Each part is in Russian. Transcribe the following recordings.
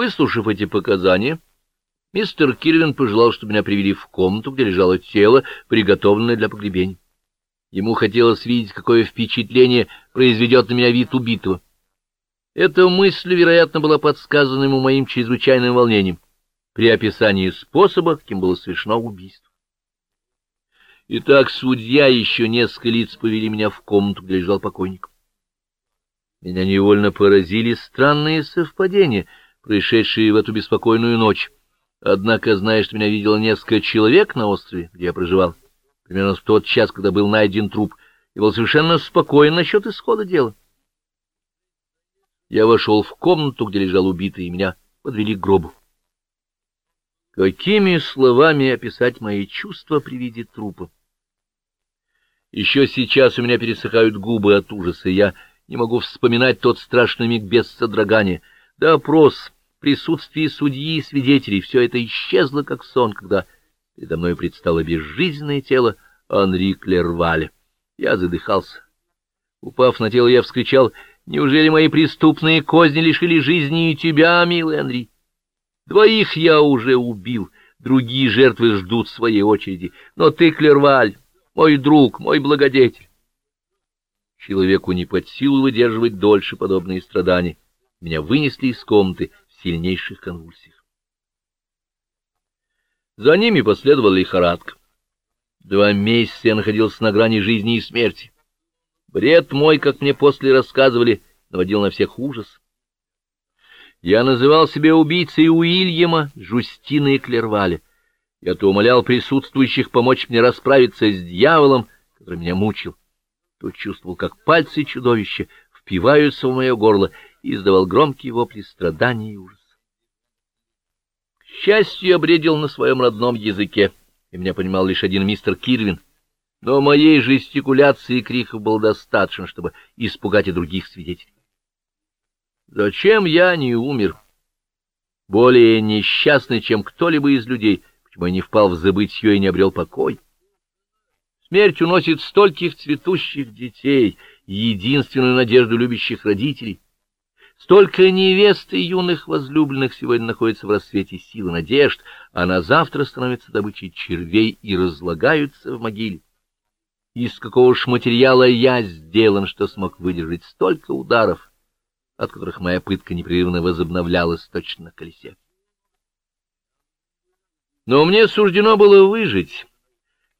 Выслушав эти показания, мистер Кирвин пожелал, чтобы меня привели в комнату, где лежало тело, приготовленное для погребения. Ему хотелось видеть, какое впечатление произведет на меня вид убитого. Эта мысль, вероятно, была подсказана ему моим чрезвычайным волнением при описании способа, каким было совершено убийство. Итак, судья и еще несколько лиц повели меня в комнату, где лежал покойник. Меня невольно поразили странные совпадения, происшедшие в эту беспокойную ночь. Однако, зная, что меня видело несколько человек на острове, где я проживал, примерно в тот час, когда был найден труп, и был совершенно спокоен насчет исхода дела. Я вошел в комнату, где лежал убитый, и меня подвели к гробу. Какими словами описать мои чувства при виде трупа? Еще сейчас у меня пересыхают губы от ужаса, и я не могу вспоминать тот страшный миг без содрогания. Допрос, присутствие судьи и свидетелей — все это исчезло, как сон, когда передо мной предстало безжизненное тело Анри Клерваля. Я задыхался. Упав на тело, я вскричал — Неужели мои преступные козни лишили жизни и тебя, милый Андрей? Двоих я уже убил, другие жертвы ждут своей очереди. Но ты, Клерваль, мой друг, мой благодетель. Человеку не под силу выдерживать дольше подобные страдания. Меня вынесли из комнаты в сильнейших конвульсиях. За ними последовала лихорадка. Два месяца я находился на грани жизни и смерти. Бред мой, как мне после рассказывали, наводил на всех ужас. Я называл себя убийцей Уильяма, Жустина и Клерваля. Я то умолял присутствующих помочь мне расправиться с дьяволом, который меня мучил, то чувствовал, как пальцы чудовища впиваются в мое горло и издавал громкие вопли страдания и ужаса. К счастью, я бредил на своем родном языке, и меня понимал лишь один мистер Кирвин — но моей жестикуляции и криков было достаточно, чтобы испугать и других свидетелей. Зачем я не умер? Более несчастный, чем кто-либо из людей, почему я не впал в забытье и не обрел покой? Смерть уносит стольких цветущих детей, единственную надежду любящих родителей. Столько невест и юных возлюбленных сегодня находится в рассвете силы надежд, а на завтра становятся добычей червей и разлагаются в могиле из какого ж материала я сделан, что смог выдержать столько ударов, от которых моя пытка непрерывно возобновлялась точно на колесе. Но мне суждено было выжить.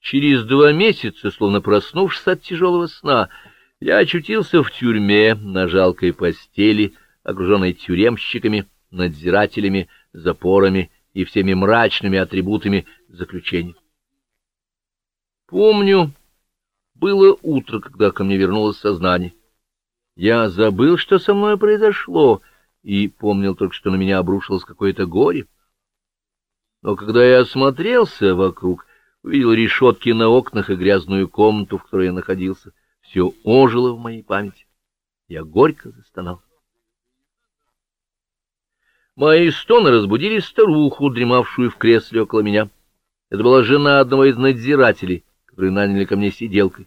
Через два месяца, словно проснувшись от тяжелого сна, я очутился в тюрьме на жалкой постели, окруженной тюремщиками, надзирателями, запорами и всеми мрачными атрибутами заключения. Помню, было утро, когда ко мне вернулось сознание. Я забыл, что со мной произошло, и помнил только, что на меня обрушилось какое-то горе. Но когда я осмотрелся вокруг, увидел решетки на окнах и грязную комнату, в которой я находился, все ожило в моей памяти. Я горько застонал. Мои стоны разбудили старуху, дремавшую в кресле около меня. Это была жена одного из надзирателей, которые наняли ко мне сиделкой.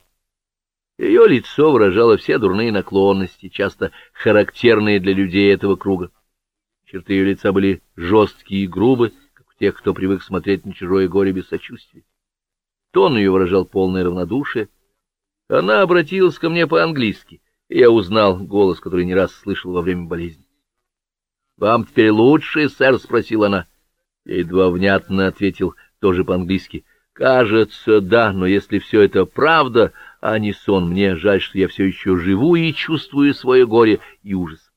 Ее лицо выражало все дурные наклонности, часто характерные для людей этого круга. Черты ее лица были жесткие и грубы, как у тех, кто привык смотреть на чужое горе без сочувствия. Тон ее выражал полное равнодушие. Она обратилась ко мне по-английски, и я узнал голос, который не раз слышал во время болезни. — Вам теперь лучше, сэр? — спросила она. Я едва внятно ответил, тоже по-английски. — Кажется, да, но если все это правда, а не сон. Мне жаль, что я все еще живу и чувствую свое горе и ужас.